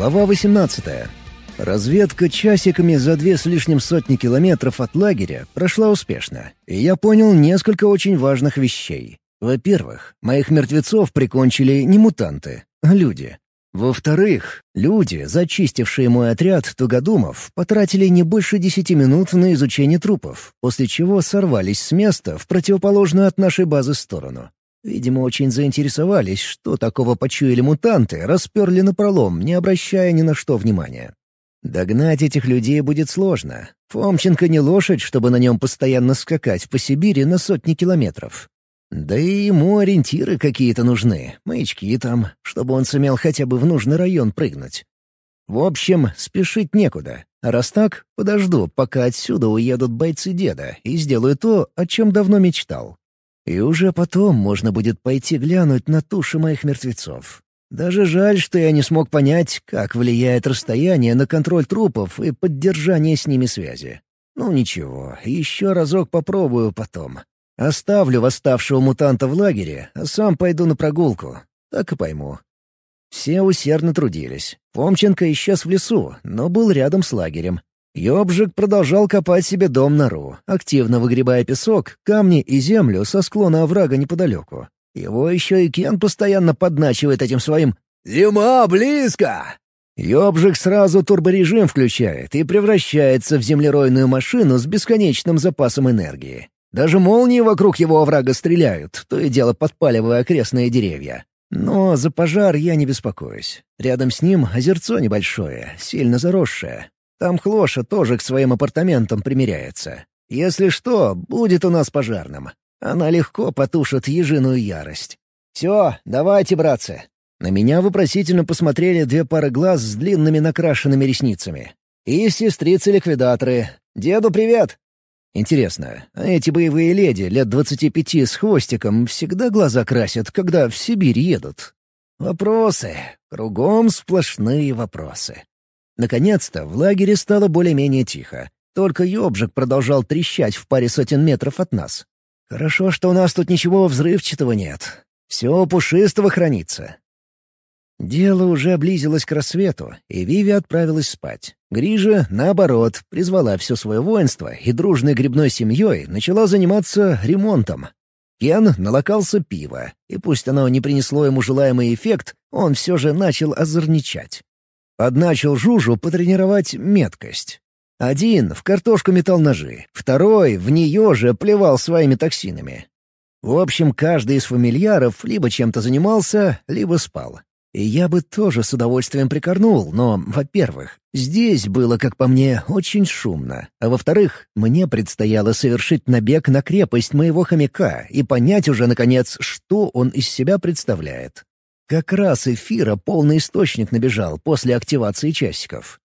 Глава 18. Разведка часиками за две с лишним сотни километров от лагеря прошла успешно, и я понял несколько очень важных вещей. Во-первых, моих мертвецов прикончили не мутанты, а люди. Во-вторых, люди, зачистившие мой отряд тугодумов, потратили не больше десяти минут на изучение трупов, после чего сорвались с места в противоположную от нашей базы сторону. Видимо, очень заинтересовались, что такого почуяли мутанты, расперли напролом, не обращая ни на что внимания. Догнать этих людей будет сложно. Фомченко не лошадь, чтобы на нем постоянно скакать по Сибири на сотни километров. Да и ему ориентиры какие-то нужны, маячки там, чтобы он сумел хотя бы в нужный район прыгнуть. В общем, спешить некуда. Раз так, подожду, пока отсюда уедут бойцы деда, и сделаю то, о чем давно мечтал. И уже потом можно будет пойти глянуть на туши моих мертвецов. Даже жаль, что я не смог понять, как влияет расстояние на контроль трупов и поддержание с ними связи. Ну ничего, еще разок попробую потом. Оставлю восставшего мутанта в лагере, а сам пойду на прогулку. Так и пойму. Все усердно трудились. Фомченко исчез в лесу, но был рядом с лагерем. Ёбжик продолжал копать себе дом-нору, активно выгребая песок, камни и землю со склона оврага неподалеку. Его еще и Кен постоянно подначивает этим своим «Зима близко!». Ёбжик сразу турборежим включает и превращается в землеройную машину с бесконечным запасом энергии. Даже молнии вокруг его оврага стреляют, то и дело подпаливая окрестные деревья. Но за пожар я не беспокоюсь. Рядом с ним озерцо небольшое, сильно заросшее. Там Хлоша тоже к своим апартаментам примеряется. Если что, будет у нас пожарным. Она легко потушит ежиную ярость. «Все, давайте, братцы!» На меня вопросительно посмотрели две пары глаз с длинными накрашенными ресницами. И сестрицы-ликвидаторы. «Деду привет!» Интересно, а эти боевые леди лет двадцати пяти с хвостиком всегда глаза красят, когда в Сибирь едут? Вопросы. Кругом сплошные вопросы. Наконец-то в лагере стало более-менее тихо. Только ёбжик продолжал трещать в паре сотен метров от нас. Хорошо, что у нас тут ничего взрывчатого нет. Все пушистого хранится. Дело уже близилось к рассвету, и Виви отправилась спать. Грижа, наоборот, призвала все свое воинство и дружной грибной семьей начала заниматься ремонтом. Кен налокался пива, и пусть оно не принесло ему желаемый эффект, он все же начал озорничать. Подначил Жужу потренировать меткость. Один в картошку метал ножи, второй в нее же плевал своими токсинами. В общем, каждый из фамильяров либо чем-то занимался, либо спал. И я бы тоже с удовольствием прикорнул, но, во-первых, здесь было, как по мне, очень шумно, а во-вторых, мне предстояло совершить набег на крепость моего хомяка и понять уже, наконец, что он из себя представляет. Как раз эфира полный источник набежал после активации часиков.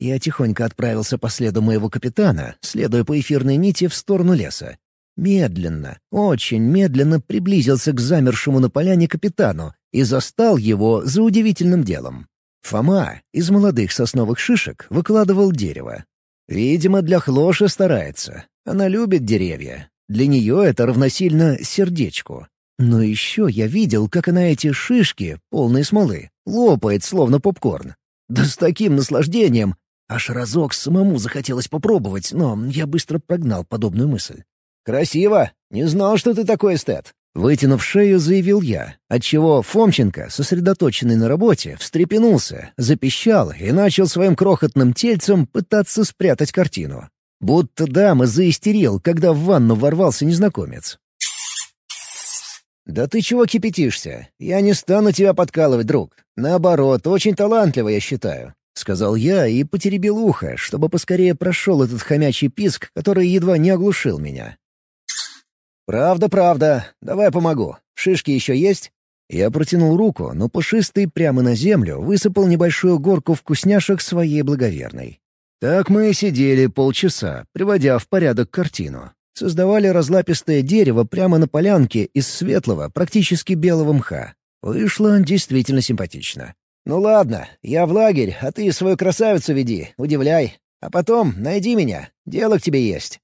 Я тихонько отправился по следу моего капитана, следуя по эфирной нити в сторону леса. Медленно, очень медленно приблизился к замершему на поляне капитану и застал его за удивительным делом. Фома из молодых сосновых шишек выкладывал дерево. Видимо, для Хлоши старается. Она любит деревья. Для нее это равносильно сердечку. Но еще я видел, как она эти шишки, полные смолы, лопает, словно попкорн. Да с таким наслаждением! Аж разок самому захотелось попробовать, но я быстро прогнал подобную мысль. «Красиво! Не знал, что ты такой эстет!» Вытянув шею, заявил я, отчего Фомченко, сосредоточенный на работе, встрепенулся, запищал и начал своим крохотным тельцем пытаться спрятать картину. Будто дама заистерил, когда в ванну ворвался незнакомец. «Да ты чего кипятишься? Я не стану тебя подкалывать, друг. Наоборот, очень талантливо, я считаю», — сказал я и потеребил ухо, чтобы поскорее прошел этот хомячий писк, который едва не оглушил меня. «Правда, правда. Давай помогу. Шишки еще есть?» Я протянул руку, но пушистый прямо на землю высыпал небольшую горку вкусняшек своей благоверной. Так мы и сидели полчаса, приводя в порядок картину создавали разлапистое дерево прямо на полянке из светлого, практически белого мха. Вышло действительно симпатично. «Ну ладно, я в лагерь, а ты свою красавицу веди, удивляй. А потом найди меня, дело к тебе есть».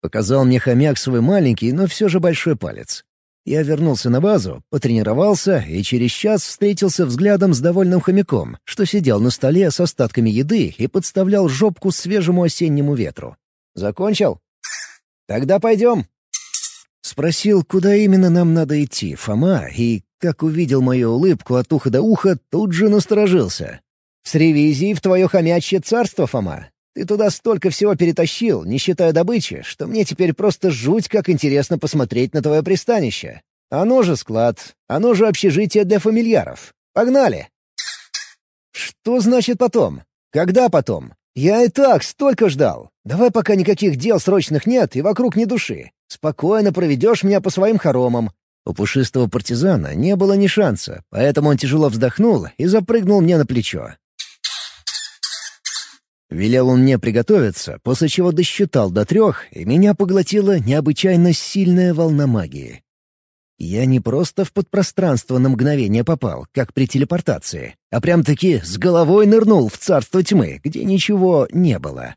Показал мне хомяк свой маленький, но все же большой палец. Я вернулся на базу, потренировался и через час встретился взглядом с довольным хомяком, что сидел на столе с остатками еды и подставлял жопку свежему осеннему ветру. «Закончил? Тогда пойдем!» Спросил, куда именно нам надо идти, Фома, и, как увидел мою улыбку от уха до уха, тут же насторожился. «С ревизией в твое хомячье царство, Фома. Ты туда столько всего перетащил, не считая добычи, что мне теперь просто жуть как интересно посмотреть на твое пристанище. Оно же склад, оно же общежитие для фамильяров. Погнали!» «Что значит потом? Когда потом? Я и так столько ждал. Давай пока никаких дел срочных нет и вокруг ни души. Спокойно проведешь меня по своим хоромам». У пушистого партизана не было ни шанса, поэтому он тяжело вздохнул и запрыгнул мне на плечо. Велел он мне приготовиться, после чего досчитал до трех, и меня поглотила необычайно сильная волна магии. Я не просто в подпространство на мгновение попал, как при телепортации, а прям-таки с головой нырнул в царство тьмы, где ничего не было.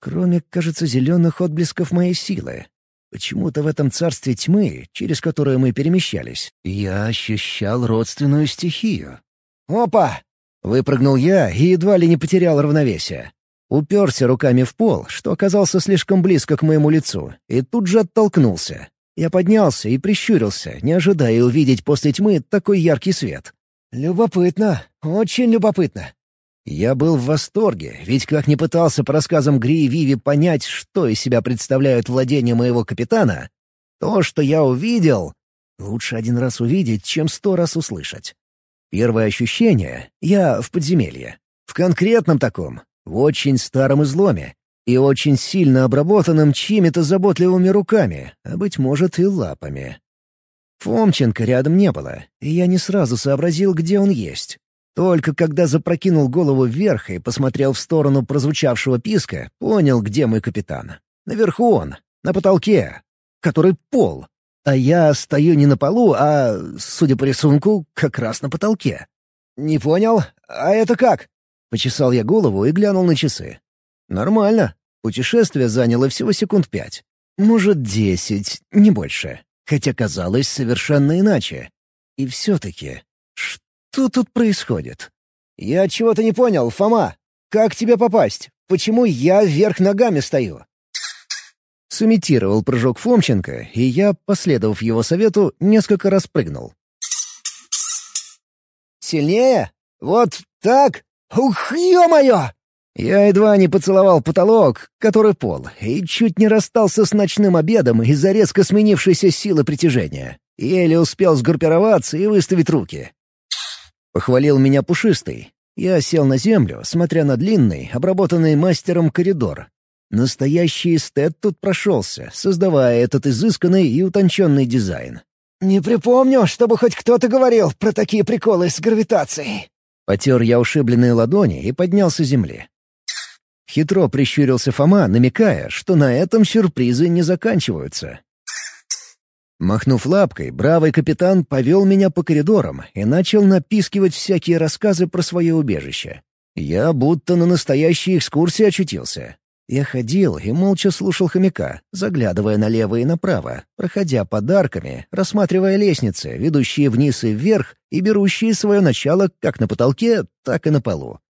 Кроме, кажется, зеленых отблесков моей силы. Почему-то в этом царстве тьмы, через которое мы перемещались, я ощущал родственную стихию. «Опа!» — выпрыгнул я и едва ли не потерял равновесие. Уперся руками в пол, что оказался слишком близко к моему лицу, и тут же оттолкнулся. Я поднялся и прищурился, не ожидая увидеть после тьмы такой яркий свет. «Любопытно, очень любопытно». Я был в восторге, ведь как ни пытался по рассказам Гри и Виви понять, что из себя представляют владения моего капитана, то, что я увидел, лучше один раз увидеть, чем сто раз услышать. Первое ощущение — я в подземелье. В конкретном таком, в очень старом изломе и очень сильно обработанном чьими-то заботливыми руками, а, быть может, и лапами. Фомченко рядом не было, и я не сразу сообразил, где он есть. Только когда запрокинул голову вверх и посмотрел в сторону прозвучавшего писка, понял, где мой капитан. Наверху он, на потолке, который пол. А я стою не на полу, а, судя по рисунку, как раз на потолке. «Не понял? А это как?» Почесал я голову и глянул на часы. «Нормально. Путешествие заняло всего секунд пять. Может, десять, не больше. Хотя казалось совершенно иначе. И все-таки, что тут происходит?» «Я чего-то не понял, Фома. Как тебе попасть? Почему я вверх ногами стою?» Сымитировал прыжок Фомченко, и я, последовав его совету, несколько раз прыгнул. «Сильнее? Вот так?» «Ух, ё-моё!» Я едва не поцеловал потолок, который пол, и чуть не расстался с ночным обедом из-за резко сменившейся силы притяжения. Еле успел сгруппироваться и выставить руки. Похвалил меня пушистый. Я сел на землю, смотря на длинный, обработанный мастером коридор. Настоящий эстет тут прошелся, создавая этот изысканный и утонченный дизайн. «Не припомню, чтобы хоть кто-то говорил про такие приколы с гравитацией», Потер я ушибленные ладони и поднялся с земли. Хитро прищурился Фома, намекая, что на этом сюрпризы не заканчиваются. Махнув лапкой, бравый капитан повел меня по коридорам и начал напискивать всякие рассказы про свое убежище. Я будто на настоящей экскурсии очутился. Я ходил и молча слушал хомяка, заглядывая налево и направо, проходя подарками, рассматривая лестницы, ведущие вниз и вверх и берущие свое начало как на потолке, так и на полу.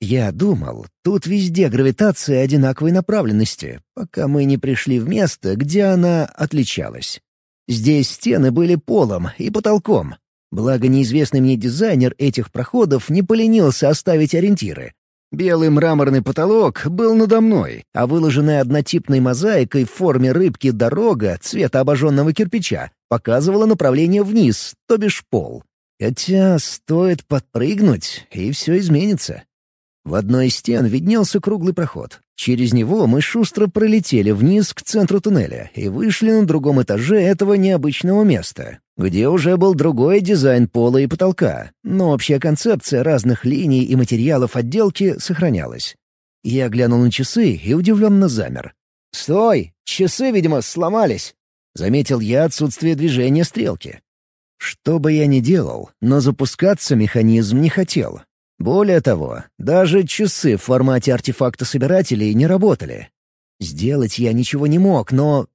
Я думал, тут везде гравитация одинаковой направленности, пока мы не пришли в место, где она отличалась. Здесь стены были полом и потолком. Благо неизвестный мне дизайнер этих проходов не поленился оставить ориентиры, Белый мраморный потолок был надо мной, а выложенная однотипной мозаикой в форме рыбки дорога цвета обожженного кирпича показывала направление вниз, то бишь пол. Хотя стоит подпрыгнуть, и все изменится. В одной из стен виднелся круглый проход. Через него мы шустро пролетели вниз к центру туннеля и вышли на другом этаже этого необычного места, где уже был другой дизайн пола и потолка, но общая концепция разных линий и материалов отделки сохранялась. Я глянул на часы и удивленно замер. «Стой! Часы, видимо, сломались!» — заметил я отсутствие движения стрелки. Что бы я ни делал, но запускаться механизм не хотел, более того, даже часы в формате артефакта собирателей не работали. Сделать я ничего не мог, но...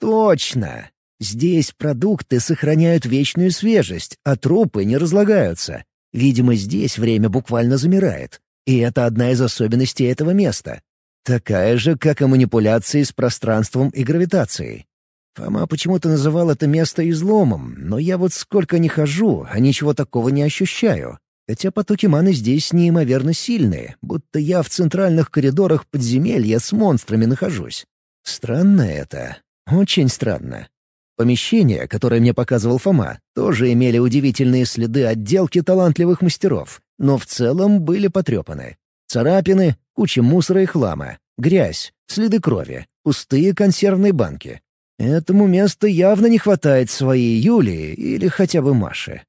Точно! Здесь продукты сохраняют вечную свежесть, а трупы не разлагаются. Видимо, здесь время буквально замирает. И это одна из особенностей этого места. Такая же, как и манипуляции с пространством и гравитацией. Фома почему-то называл это место изломом, но я вот сколько не хожу, а ничего такого не ощущаю. Хотя потоки маны здесь неимоверно сильные, будто я в центральных коридорах подземелья с монстрами нахожусь. Странно это. Очень странно. Помещения, которые мне показывал Фома, тоже имели удивительные следы отделки талантливых мастеров, но в целом были потрепаны. Царапины, куча мусора и хлама, грязь, следы крови, пустые консервные банки. Этому месту явно не хватает своей Юлии или хотя бы Маши.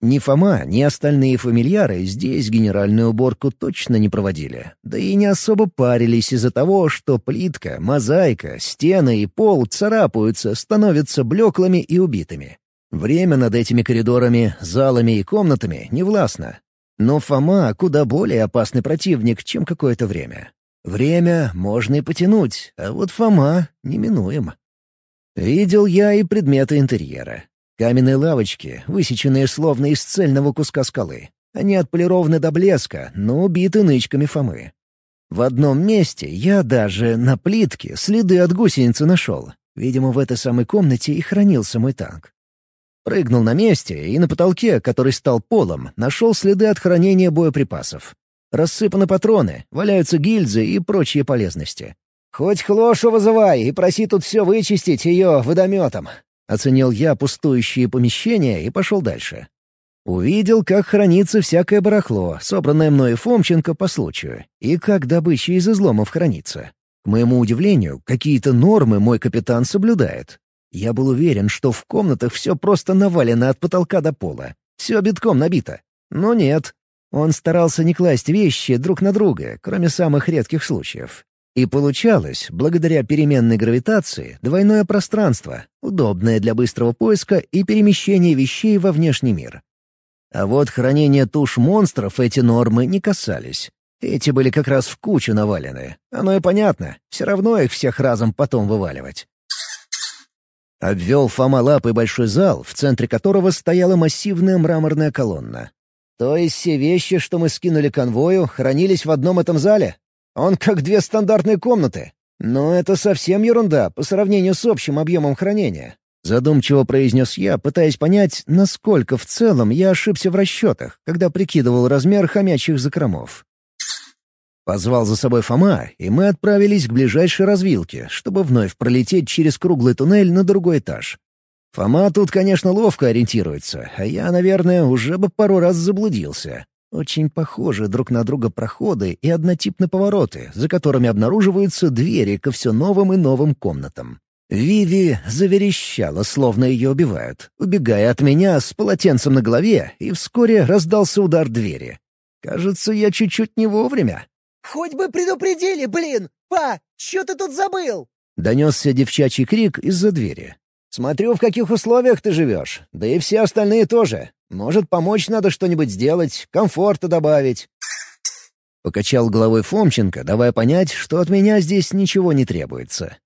Ни Фома, ни остальные фамильяры здесь генеральную уборку точно не проводили, да и не особо парились из-за того, что плитка, мозаика, стены и пол царапаются, становятся блеклыми и убитыми. Время над этими коридорами, залами и комнатами не властно. Но Фома куда более опасный противник, чем какое-то время. Время можно и потянуть, а вот Фома неминуем. Видел я и предметы интерьера. Каменные лавочки, высеченные словно из цельного куска скалы. Они отполированы до блеска, но убиты нычками Фомы. В одном месте я даже на плитке следы от гусеницы нашел. Видимо, в этой самой комнате и хранился мой танк. Прыгнул на месте и на потолке, который стал полом, нашел следы от хранения боеприпасов. Рассыпаны патроны, валяются гильзы и прочие полезности. «Хоть Хлошу вызывай и проси тут все вычистить ее водометом», Оценил я пустующие помещения и пошел дальше. Увидел, как хранится всякое барахло, собранное мной Фомченко по случаю, и как добыча из изломов хранится. К моему удивлению, какие-то нормы мой капитан соблюдает. Я был уверен, что в комнатах все просто навалено от потолка до пола. Все битком набито. Но нет. Он старался не класть вещи друг на друга, кроме самых редких случаев. И получалось, благодаря переменной гравитации, двойное пространство, удобное для быстрого поиска и перемещения вещей во внешний мир. А вот хранение туш монстров эти нормы не касались. Эти были как раз в кучу навалены. Оно и понятно, все равно их всех разом потом вываливать. Обвел Фома лапой большой зал, в центре которого стояла массивная мраморная колонна. То есть все вещи, что мы скинули конвою, хранились в одном этом зале? Он как две стандартные комнаты. Но это совсем ерунда по сравнению с общим объемом хранения. Задумчиво произнес я, пытаясь понять, насколько в целом я ошибся в расчетах, когда прикидывал размер хомячих закромов. Позвал за собой Фома, и мы отправились к ближайшей развилке, чтобы вновь пролететь через круглый туннель на другой этаж. Фома тут, конечно, ловко ориентируется, а я, наверное, уже бы пару раз заблудился. Очень похожи друг на друга проходы и однотипные повороты, за которыми обнаруживаются двери ко все новым и новым комнатам. Виви заверещала, словно ее убивают, убегая от меня с полотенцем на голове, и вскоре раздался удар двери. Кажется, я чуть-чуть не вовремя. «Хоть бы предупредили, блин! Па, что ты тут забыл?» Донесся девчачий крик из-за двери. «Смотрю, в каких условиях ты живешь. Да и все остальные тоже. Может, помочь надо что-нибудь сделать, комфорта добавить». Покачал головой Фомченко, давая понять, что от меня здесь ничего не требуется.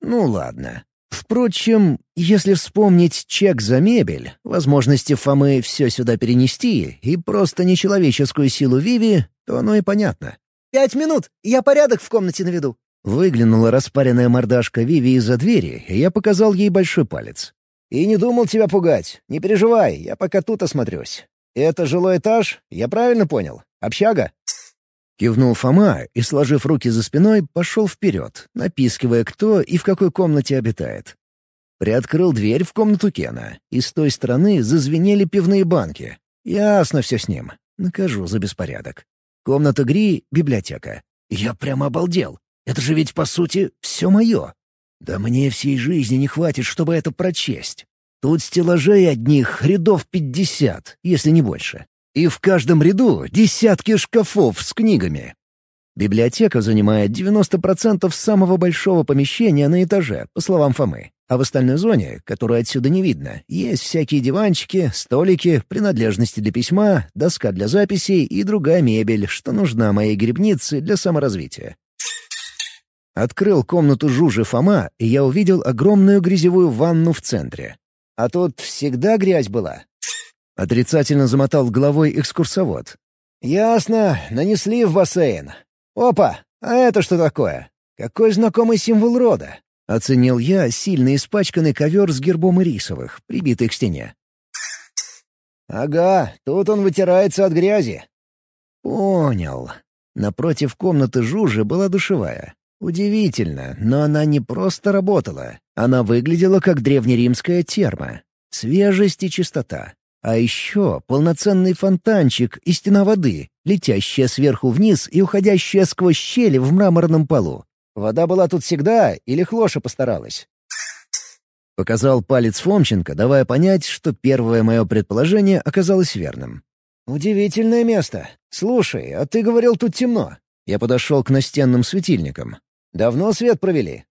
«Ну ладно. Впрочем, если вспомнить чек за мебель, возможности Фомы все сюда перенести и просто нечеловеческую силу Виви, то оно и понятно». «Пять минут, я порядок в комнате наведу». Выглянула распаренная мордашка Виви из-за двери, и я показал ей большой палец. «И не думал тебя пугать. Не переживай, я пока тут осмотрюсь. Это жилой этаж, я правильно понял? Общага?» Кивнул Фома и, сложив руки за спиной, пошел вперед, напискивая, кто и в какой комнате обитает. Приоткрыл дверь в комнату Кена, и с той стороны зазвенели пивные банки. Ясно все с ним. Накажу за беспорядок. Комната Гри — библиотека. Я прямо обалдел. Это же ведь, по сути, все мое. Да мне всей жизни не хватит, чтобы это прочесть. Тут стеллажей одних рядов пятьдесят, если не больше. И в каждом ряду десятки шкафов с книгами. Библиотека занимает 90% самого большого помещения на этаже, по словам Фомы. А в остальной зоне, которую отсюда не видно, есть всякие диванчики, столики, принадлежности для письма, доска для записей и другая мебель, что нужна моей грибнице для саморазвития. Открыл комнату Жужи Фома, и я увидел огромную грязевую ванну в центре. «А тут всегда грязь была?» Отрицательно замотал головой экскурсовод. «Ясно, нанесли в бассейн. Опа, а это что такое? Какой знакомый символ рода?» Оценил я сильно испачканный ковер с гербом ирисовых, прибитый к стене. «Ага, тут он вытирается от грязи». «Понял. Напротив комнаты Жужи была душевая. Удивительно, но она не просто работала. Она выглядела как древнеримская терма. Свежесть и чистота. А еще полноценный фонтанчик и стена воды, летящая сверху вниз и уходящая сквозь щели в мраморном полу. Вода была тут всегда или Хлоша постаралась? Показал палец Фомченко, давая понять, что первое мое предположение оказалось верным. «Удивительное место. Слушай, а ты говорил, тут темно». Я подошел к настенным светильникам. «Давно свет провели?»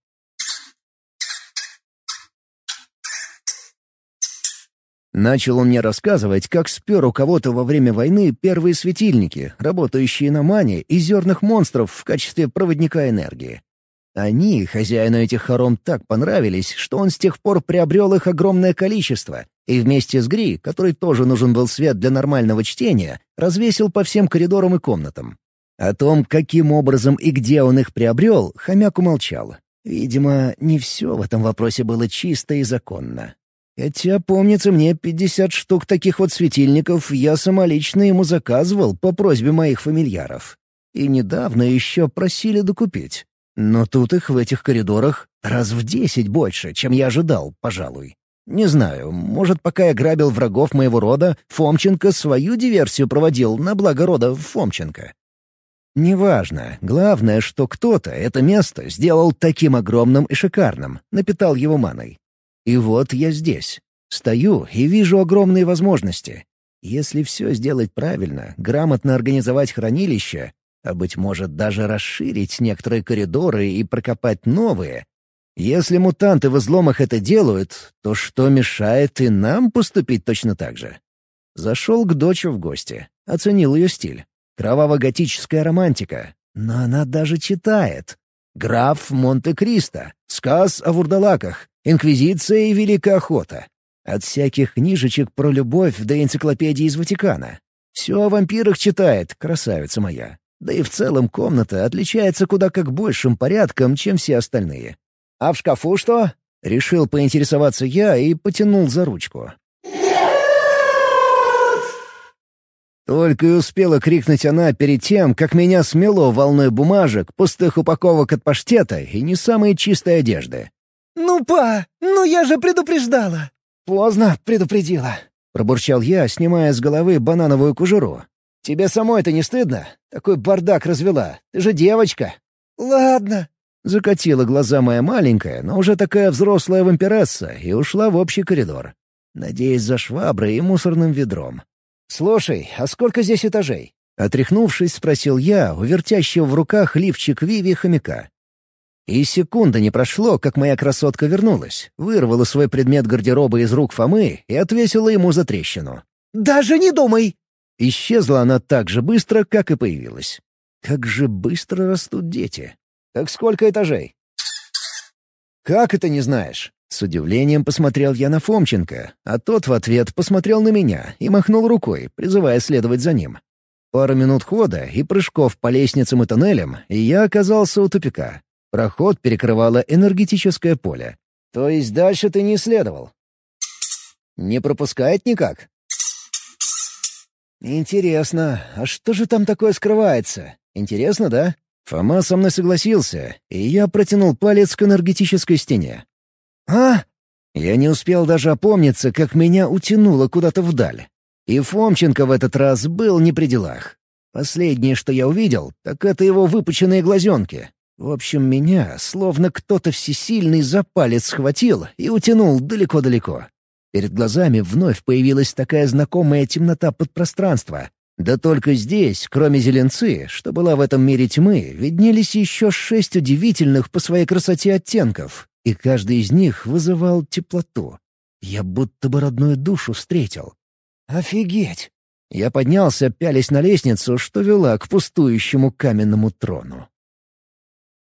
Начал он мне рассказывать, как спер у кого-то во время войны первые светильники, работающие на мане и зерных монстров в качестве проводника энергии. Они, хозяину этих хором, так понравились, что он с тех пор приобрел их огромное количество, и вместе с Гри, который тоже нужен был свет для нормального чтения, развесил по всем коридорам и комнатам. О том, каким образом и где он их приобрел, хомяк умолчал. Видимо, не все в этом вопросе было чисто и законно. Хотя, помнится мне, пятьдесят штук таких вот светильников я самолично ему заказывал по просьбе моих фамильяров. И недавно еще просили докупить. Но тут их в этих коридорах раз в десять больше, чем я ожидал, пожалуй. Не знаю, может, пока я грабил врагов моего рода, Фомченко свою диверсию проводил на благо рода Фомченко. Неважно, главное, что кто-то это место сделал таким огромным и шикарным, напитал его маной. И вот я здесь. Стою и вижу огромные возможности. Если все сделать правильно, грамотно организовать хранилище, а, быть может, даже расширить некоторые коридоры и прокопать новые, если мутанты в изломах это делают, то что мешает и нам поступить точно так же? Зашел к дочи в гости, оценил ее стиль. Кроваво-готическая романтика. Но она даже читает. Граф Монте-Кристо. Сказ о вурдалаках. Инквизиция и Великая Охота. От всяких книжечек про любовь до энциклопедии из Ватикана. Все о вампирах читает, красавица моя. Да и в целом комната отличается куда как большим порядком, чем все остальные. «А в шкафу что?» — решил поинтересоваться я и потянул за ручку. Только и успела крикнуть она перед тем, как меня смело волной бумажек, пустых упаковок от паштета и не самой чистой одежды. «Ну, па, ну я же предупреждала!» «Поздно предупредила», — пробурчал я, снимая с головы банановую кожуру. «Тебе самой это не стыдно? Такой бардак развела. Ты же девочка!» «Ладно». Закатила глаза моя маленькая, но уже такая взрослая вампиресса, и ушла в общий коридор. Надеясь за шваброй и мусорным ведром. «Слушай, а сколько здесь этажей?» Отряхнувшись, спросил я у вертящего в руках лифчик Виви хомяка. И секунды не прошло, как моя красотка вернулась, вырвала свой предмет гардероба из рук Фомы и отвесила ему за трещину. «Даже не думай!» Исчезла она так же быстро, как и появилась. Как же быстро растут дети. «Так сколько этажей?» «Как это не знаешь?» С удивлением посмотрел я на Фомченко, а тот в ответ посмотрел на меня и махнул рукой, призывая следовать за ним. Пару минут хода и прыжков по лестницам и тоннелям, и я оказался у тупика. Проход перекрывало энергетическое поле. То есть дальше ты не исследовал? Не пропускает никак? Интересно, а что же там такое скрывается? Интересно, да? Фома со мной согласился, и я протянул палец к энергетической стене. «А?» Я не успел даже опомниться, как меня утянуло куда-то вдаль. И Фомченко в этот раз был не при делах. Последнее, что я увидел, так это его выпученные глазенки. В общем, меня словно кто-то всесильный за палец схватил и утянул далеко-далеко. Перед глазами вновь появилась такая знакомая темнота подпространства. Да только здесь, кроме зеленцы, что была в этом мире тьмы, виднелись еще шесть удивительных по своей красоте оттенков, и каждый из них вызывал теплоту. Я будто бы родную душу встретил. «Офигеть!» Я поднялся, пялись на лестницу, что вела к пустующему каменному трону.